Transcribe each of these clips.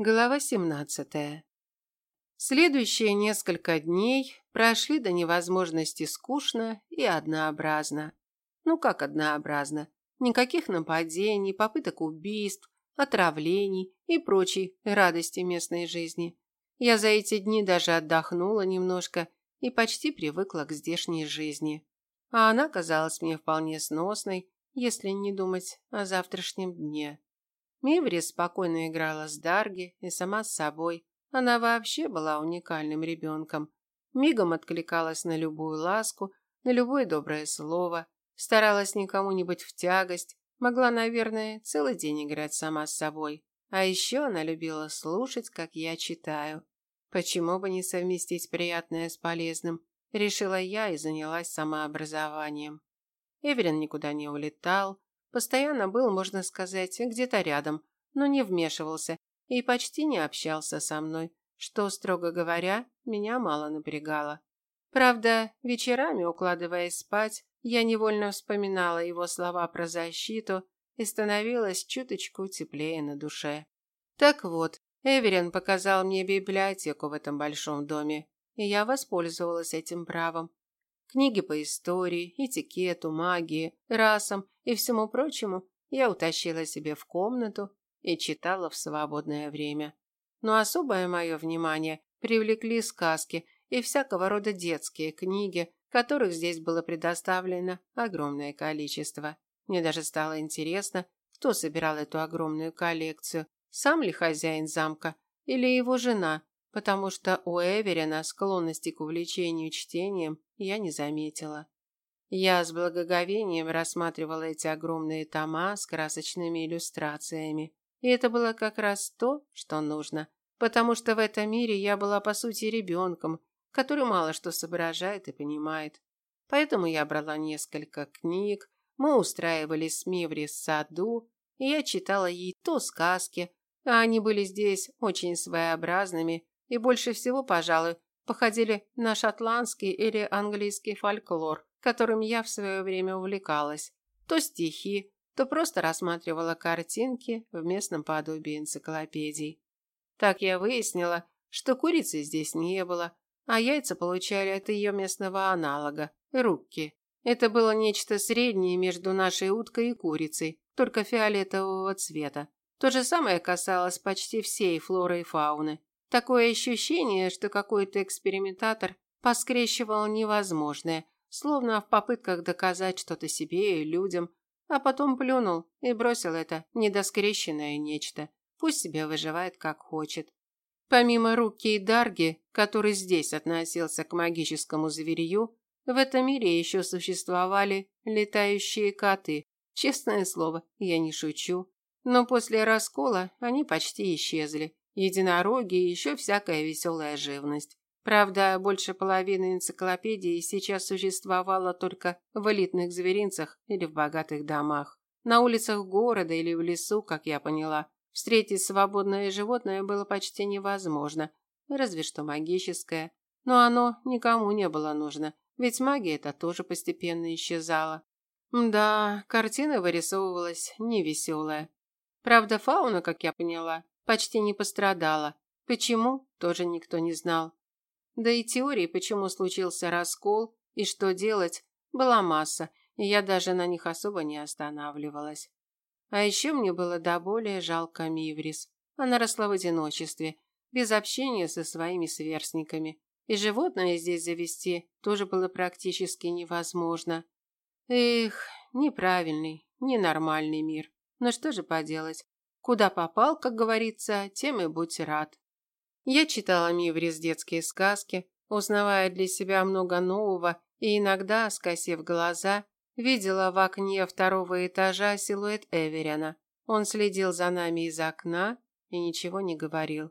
Глава 17. Следующие несколько дней прошли до невозможности скучно и однообразно. Ну как однообразно? Никаких нападений, попыток убийств, отравлений и прочей радости местной жизни. Я за эти дни даже отдохнула немножко и почти привыкла к здешней жизни. А она казалась мне вполне сносной, если не думать о завтрашнем дне. Миври спокойно играла с Дарги и сама с собой. Она вообще была уникальным ребенком. Мигом откликалась на любую ласку, на любое доброе слово, старалась никому не быть в тягость, могла, наверное, целый день играть сама с собой. А еще она любила слушать, как я читаю. Почему бы не совместить приятное с полезным? Решила я и занялась самообразованием. Эверин никуда не улетал, Постоянно был, можно сказать, где-то рядом, но не вмешивался и почти не общался со мной, что, строго говоря, меня мало напрягало. Правда, вечерами, укладываясь спать, я невольно вспоминала его слова про защиту и становилась чуточку теплее на душе. Так вот, Эверин показал мне библиотеку в этом большом доме, и я воспользовалась этим правом. Книги по истории, этикету, магии, расам и всему прочему я утащила себе в комнату и читала в свободное время. Но особое мое внимание привлекли сказки и всякого рода детские книги, которых здесь было предоставлено огромное количество. Мне даже стало интересно, кто собирал эту огромную коллекцию, сам ли хозяин замка или его жена, потому что у Эверина склонности к увлечению чтением я не заметила. Я с благоговением рассматривала эти огромные тома с красочными иллюстрациями. И это было как раз то, что нужно, потому что в этом мире я была по сути ребенком, который мало что соображает и понимает. Поэтому я брала несколько книг, мы устраивались с Миври в саду, и я читала ей то сказки, а они были здесь очень своеобразными и больше всего, пожалуй, походили на шотландский или английский фольклор, которым я в свое время увлекалась. То стихи, то просто рассматривала картинки в местном подобии энциклопедий. Так я выяснила, что курицы здесь не было, а яйца получали от ее местного аналога – рукки. Это было нечто среднее между нашей уткой и курицей, только фиолетового цвета. То же самое касалось почти всей флоры и фауны. Такое ощущение, что какой-то экспериментатор поскрещивал невозможное, словно в попытках доказать что-то себе и людям, а потом плюнул и бросил это недоскрещенное нечто. Пусть себе выживает как хочет. Помимо руки и дарги, который здесь относился к магическому зверью, в этом мире еще существовали летающие коты. Честное слово, я не шучу. Но после раскола они почти исчезли единороги и еще всякая веселая живность. Правда, больше половины энциклопедии сейчас существовало только в элитных зверинцах или в богатых домах. На улицах города или в лесу, как я поняла, встретить свободное животное было почти невозможно, разве что магическое. Но оно никому не было нужно, ведь магия это тоже постепенно исчезала. Да, картина вырисовывалась невеселая. Правда, фауна, как я поняла, почти не пострадала. Почему, тоже никто не знал. Да и теории, почему случился раскол и что делать, была масса, и я даже на них особо не останавливалась. А еще мне было до более жалко Миврис. Она росла в одиночестве, без общения со своими сверстниками. И животное здесь завести тоже было практически невозможно. Эх, неправильный, ненормальный мир. Но что же поделать? Куда попал, как говорится, тем и будь рад. Я читала Миврис детские сказки, узнавая для себя много нового и иногда, скосив глаза, видела в окне второго этажа силуэт Эверина. Он следил за нами из окна и ничего не говорил.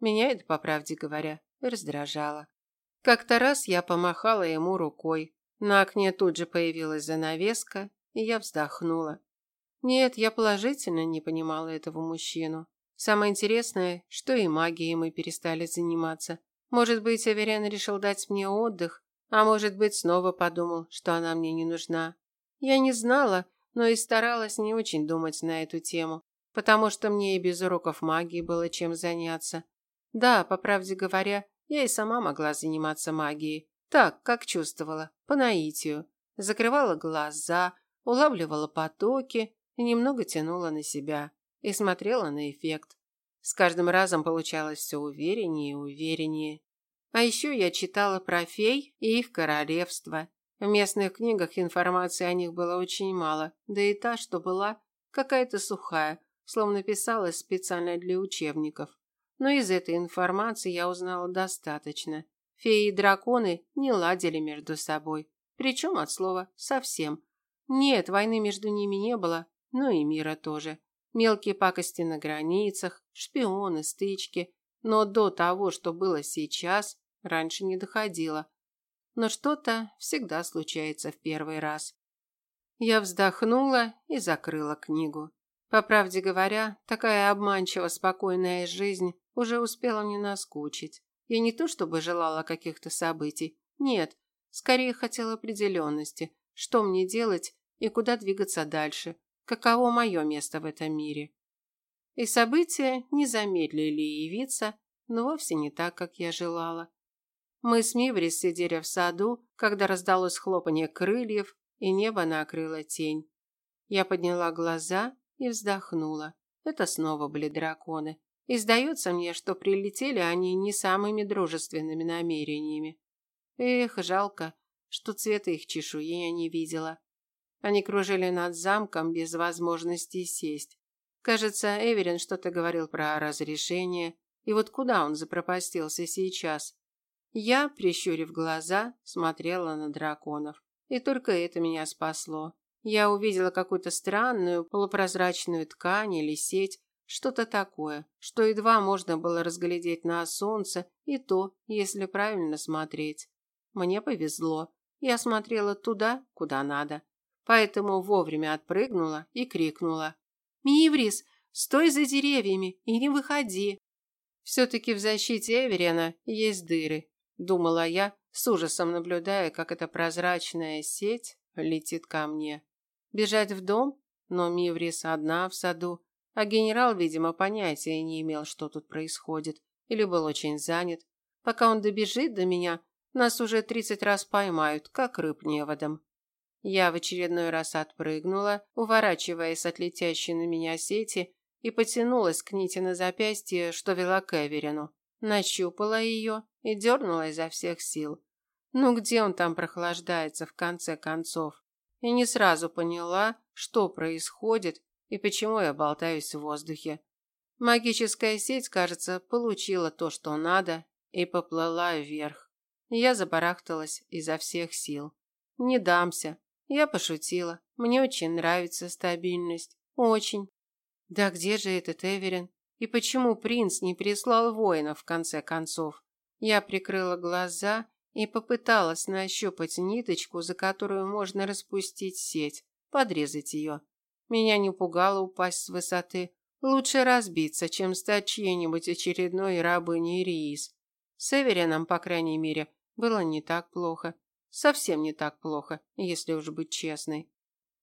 Меня это, по правде говоря, раздражало. Как-то раз я помахала ему рукой. На окне тут же появилась занавеска, и я вздохнула. Нет, я положительно не понимала этого мужчину. Самое интересное, что и магией мы перестали заниматься. Может быть, Аверян решил дать мне отдых, а может быть, снова подумал, что она мне не нужна. Я не знала, но и старалась не очень думать на эту тему, потому что мне и без уроков магии было чем заняться. Да, по правде говоря, я и сама могла заниматься магией. Так, как чувствовала, по наитию. Закрывала глаза, улавливала потоки немного тянула на себя. И смотрела на эффект. С каждым разом получалось все увереннее и увереннее. А еще я читала про фей и их королевство. В местных книгах информации о них было очень мало, да и та, что была, какая-то сухая, словно писалась специально для учебников. Но из этой информации я узнала достаточно. Феи и драконы не ладили между собой, причем от слова «совсем». Нет, войны между ними не было, но и мира тоже. Мелкие пакости на границах, шпионы, стычки. Но до того, что было сейчас, раньше не доходило. Но что-то всегда случается в первый раз. Я вздохнула и закрыла книгу. По правде говоря, такая обманчиво спокойная жизнь уже успела мне наскучить. Я не то чтобы желала каких-то событий, нет, скорее хотела определенности, что мне делать и куда двигаться дальше, каково мое место в этом мире. И события не замедлили явиться, но вовсе не так, как я желала. Мы с Миврис сидели в саду, когда раздалось хлопанье крыльев, и небо накрыло тень. Я подняла глаза и вздохнула. Это снова были драконы. И сдается мне, что прилетели они не самыми дружественными намерениями. Эх, жалко, что цвета их чешуи я не видела. Они кружили над замком без возможности сесть. Кажется, Эверин что-то говорил про разрешение. И вот куда он запропастился сейчас? Я, прищурив глаза, смотрела на драконов. И только это меня спасло. Я увидела какую-то странную полупрозрачную ткань или сеть, что-то такое, что едва можно было разглядеть на солнце, и то, если правильно смотреть. Мне повезло. Я смотрела туда, куда надо. Поэтому вовремя отпрыгнула и крикнула. «Миврис, стой за деревьями и не выходи!» «Все-таки в защите Эверина есть дыры», – думала я, с ужасом наблюдая, как эта прозрачная сеть летит ко мне. Бежать в дом? Но Миврис одна в саду, а генерал, видимо, понятия не имел, что тут происходит, или был очень занят. Пока он добежит до меня, нас уже тридцать раз поймают, как рыб неводом. Я в очередной раз отпрыгнула, уворачиваясь от летящей на меня сети, и потянулась к нити на запястье, что вела к Эверину. Нащупала ее и дернула изо всех сил. Ну где он там прохлаждается в конце концов? И не сразу поняла, что происходит и почему я болтаюсь в воздухе. Магическая сеть, кажется, получила то, что надо, и поплыла вверх. Я забарахталась изо всех сил. Не дамся. Я пошутила. Мне очень нравится стабильность. Очень. Да где же этот Эверин? И почему принц не прислал воинов в конце концов? Я прикрыла глаза и попыталась нащупать ниточку, за которую можно распустить сеть, подрезать ее. Меня не пугало упасть с высоты. Лучше разбиться, чем стать чьей-нибудь очередной рабыней Риис. С Эверином, по крайней мере, было не так плохо. Совсем не так плохо, если уж быть честной.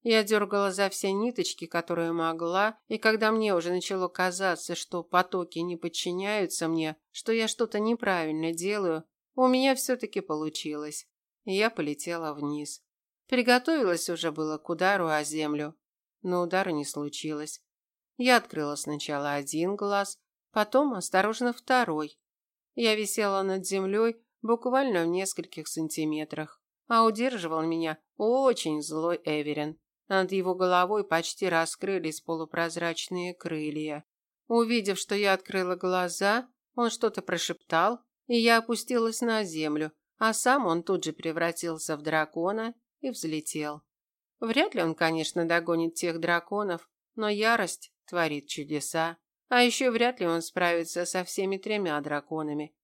Я дергала за все ниточки, которые могла, и когда мне уже начало казаться, что потоки не подчиняются мне, что я что-то неправильно делаю, у меня все-таки получилось. я полетела вниз. Приготовилась уже было к удару о землю, но удара не случилось. Я открыла сначала один глаз, потом осторожно второй. Я висела над землей буквально в нескольких сантиметрах, а удерживал меня очень злой Эверин. Над его головой почти раскрылись полупрозрачные крылья. Увидев, что я открыла глаза, он что-то прошептал, и я опустилась на землю, а сам он тут же превратился в дракона и взлетел. Вряд ли он, конечно, догонит тех драконов, но ярость творит чудеса. А еще вряд ли он справится со всеми тремя драконами.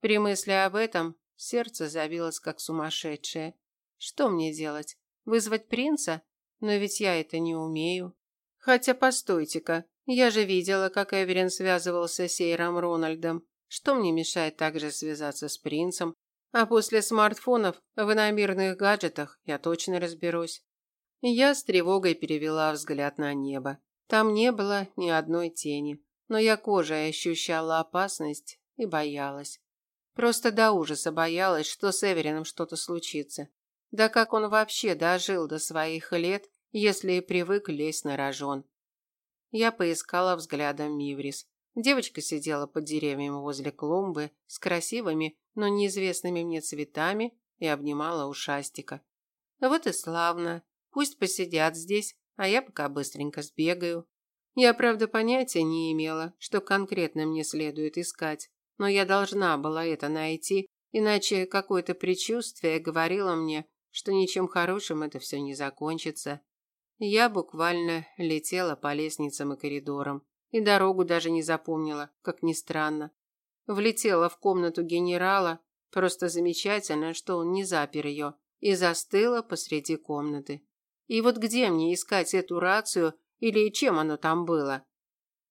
При мысли об этом сердце забилось как сумасшедшее. Что мне делать? Вызвать принца? Но ведь я это не умею. Хотя постойте-ка, я же видела, как Эверин связывался с Эйром Рональдом. Что мне мешает также связаться с принцем? А после смартфонов в иномирных гаджетах я точно разберусь. Я с тревогой перевела взгляд на небо. Там не было ни одной тени, но я кожей ощущала опасность и боялась. Просто до ужаса боялась, что с Эверином что-то случится. Да как он вообще дожил до своих лет, если и привык лезть на рожон. Я поискала взглядом Миврис. Девочка сидела под деревьями возле клумбы с красивыми, но неизвестными мне цветами и обнимала ушастика. Вот и славно. Пусть посидят здесь, а я пока быстренько сбегаю. Я, правда, понятия не имела, что конкретно мне следует искать, но я должна была это найти, иначе какое-то предчувствие говорило мне, что ничем хорошим это все не закончится. Я буквально летела по лестницам и коридорам, и дорогу даже не запомнила, как ни странно. Влетела в комнату генерала, просто замечательно, что он не запер ее, и застыла посреди комнаты. И вот где мне искать эту рацию или чем оно там было?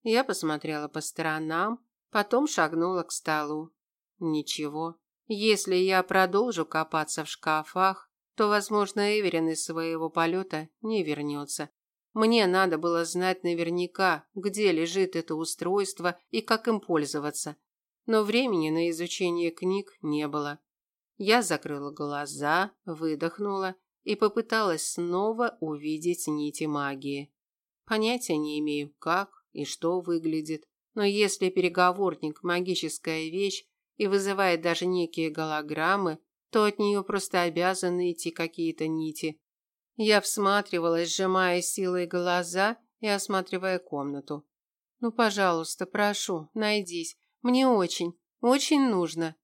Я посмотрела по сторонам, потом шагнула к столу. Ничего. Если я продолжу копаться в шкафах, то, возможно, Эверин из своего полета не вернется. Мне надо было знать наверняка, где лежит это устройство и как им пользоваться. Но времени на изучение книг не было. Я закрыла глаза, выдохнула и попыталась снова увидеть нити магии. Понятия не имею, как и что выглядит, но если переговорник – магическая вещь и вызывает даже некие голограммы, то от нее просто обязаны идти какие-то нити. Я всматривалась, сжимая силой глаза и осматривая комнату. «Ну, пожалуйста, прошу, найдись. Мне очень, очень нужно».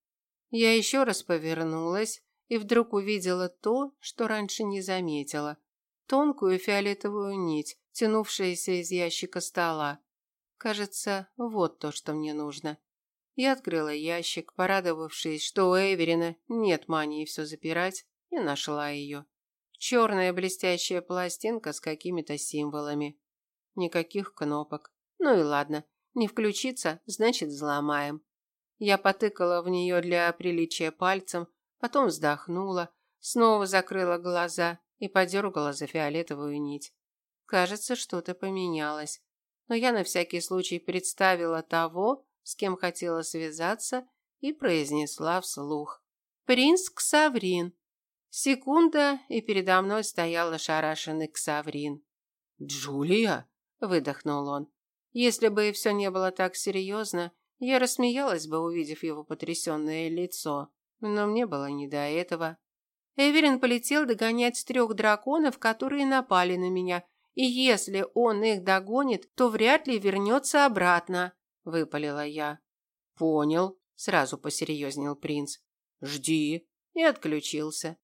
Я еще раз повернулась и вдруг увидела то, что раньше не заметила. Тонкую фиолетовую нить, тянувшуюся из ящика стола. Кажется, вот то, что мне нужно. Я открыла ящик, порадовавшись, что у Эверина нет мании все запирать, и нашла ее. Черная блестящая пластинка с какими-то символами. Никаких кнопок. Ну и ладно, не включится, значит взломаем. Я потыкала в нее для приличия пальцем, потом вздохнула, снова закрыла глаза и подергала за фиолетовую нить. Кажется, что-то поменялось. Но я на всякий случай представила того, с кем хотела связаться, и произнесла вслух. «Принц Ксаврин». Секунда, и передо мной стоял ошарашенный Ксаврин. «Джулия?» – выдохнул он. Если бы все не было так серьезно, я рассмеялась бы, увидев его потрясенное лицо. Но мне было не до этого. Эверин полетел догонять трех драконов, которые напали на меня, и если он их догонит, то вряд ли вернется обратно выпалила я. Понял, сразу посерьезнел принц. Жди и отключился.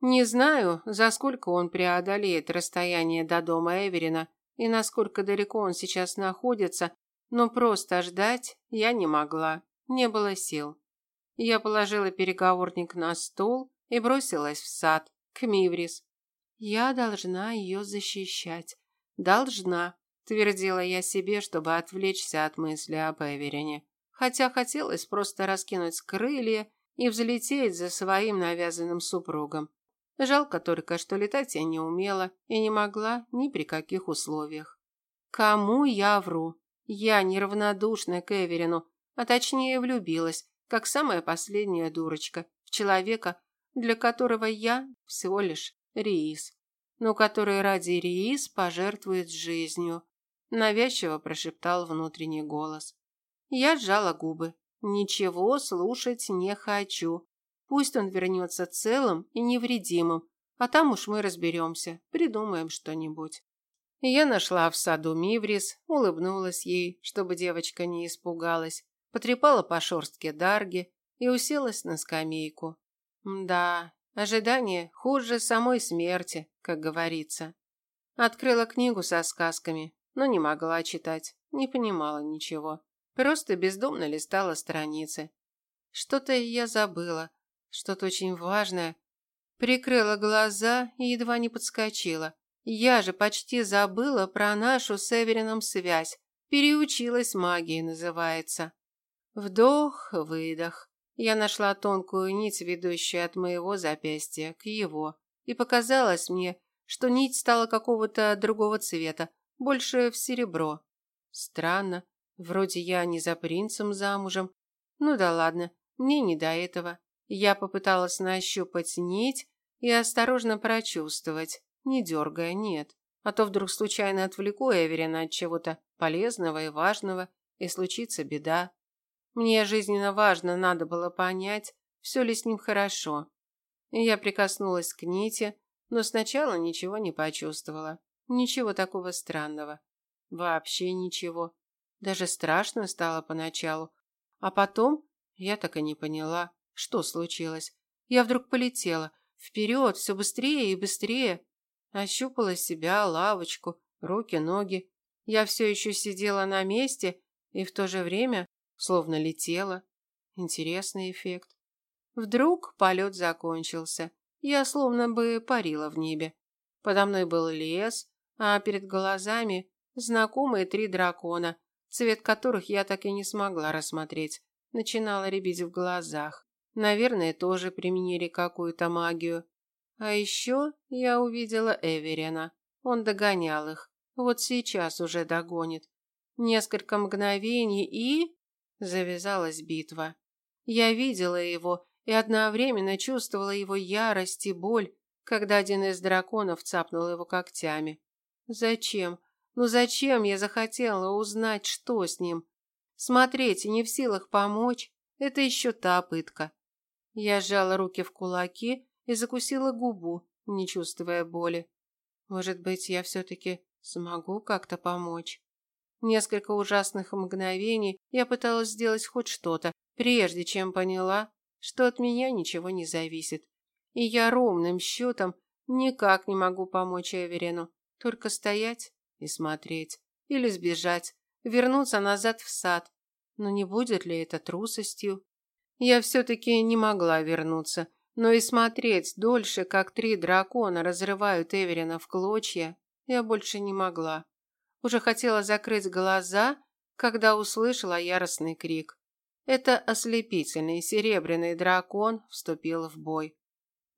Не знаю, за сколько он преодолеет расстояние до дома Эверина и насколько далеко он сейчас находится, но просто ждать я не могла, не было сил. Я положила переговорник на стол и бросилась в сад, к Миврис. Я должна ее защищать. Должна твердила я себе, чтобы отвлечься от мысли об Эверине. Хотя хотелось просто раскинуть крылья и взлететь за своим навязанным супругом. Жалко только, что летать я не умела и не могла ни при каких условиях. Кому я вру? Я неравнодушна к Эверину, а точнее влюбилась, как самая последняя дурочка, в человека, для которого я всего лишь Риис, но который ради Риис пожертвует жизнью, навязчиво прошептал внутренний голос. Я сжала губы. Ничего слушать не хочу. Пусть он вернется целым и невредимым, а там уж мы разберемся, придумаем что-нибудь. Я нашла в саду Миврис, улыбнулась ей, чтобы девочка не испугалась, потрепала по шорстке Дарги и уселась на скамейку. Да, ожидание хуже самой смерти, как говорится. Открыла книгу со сказками, но не могла читать, не понимала ничего. Просто бездумно листала страницы. Что-то я забыла, что-то очень важное. Прикрыла глаза и едва не подскочила. Я же почти забыла про нашу с Эверином связь. Переучилась магии, называется. Вдох, выдох. Я нашла тонкую нить, ведущую от моего запястья к его. И показалось мне, что нить стала какого-то другого цвета, больше в серебро. Странно, вроде я не за принцем замужем. Ну да ладно, мне не до этого. Я попыталась нащупать нить и осторожно прочувствовать, не дергая, нет. А то вдруг случайно отвлеку Эверина от чего-то полезного и важного, и случится беда. Мне жизненно важно надо было понять, все ли с ним хорошо. Я прикоснулась к нити, но сначала ничего не почувствовала. Ничего такого странного. Вообще ничего. Даже страшно стало поначалу. А потом я так и не поняла, что случилось. Я вдруг полетела. Вперед, все быстрее и быстрее. Ощупала себя, лавочку, руки, ноги. Я все еще сидела на месте и в то же время словно летела. Интересный эффект. Вдруг полет закончился. Я словно бы парила в небе. Подо мной был лес, а перед глазами знакомые три дракона, цвет которых я так и не смогла рассмотреть. Начинала рябить в глазах. Наверное, тоже применили какую-то магию. А еще я увидела Эверина. Он догонял их. Вот сейчас уже догонит. Несколько мгновений и... Завязалась битва. Я видела его и одновременно чувствовала его ярость и боль, когда один из драконов цапнул его когтями. Зачем? Ну зачем я захотела узнать, что с ним? Смотреть не в силах помочь – это еще та пытка. Я сжала руки в кулаки и закусила губу, не чувствуя боли. Может быть, я все-таки смогу как-то помочь? Несколько ужасных мгновений я пыталась сделать хоть что-то, прежде чем поняла, что от меня ничего не зависит. И я ровным счетом никак не могу помочь Эверину, только стоять и смотреть. Или сбежать, вернуться назад в сад. Но не будет ли это трусостью? Я все-таки не могла вернуться, но и смотреть дольше, как три дракона разрывают Эверина в клочья, я больше не могла. Уже хотела закрыть глаза, когда услышала яростный крик. Это ослепительный серебряный дракон вступил в бой.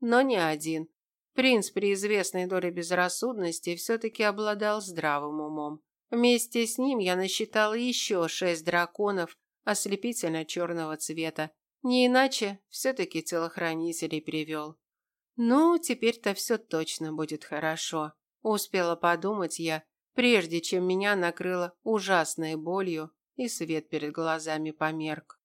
Но не один. Принц при известной доле безрассудности все-таки обладал здравым умом. Вместе с ним я насчитала еще шесть драконов ослепительно черного цвета. Не иначе все-таки телохранителей привел. Ну, теперь-то все точно будет хорошо. Успела подумать я, прежде чем меня накрыло ужасной болью и свет перед глазами померк.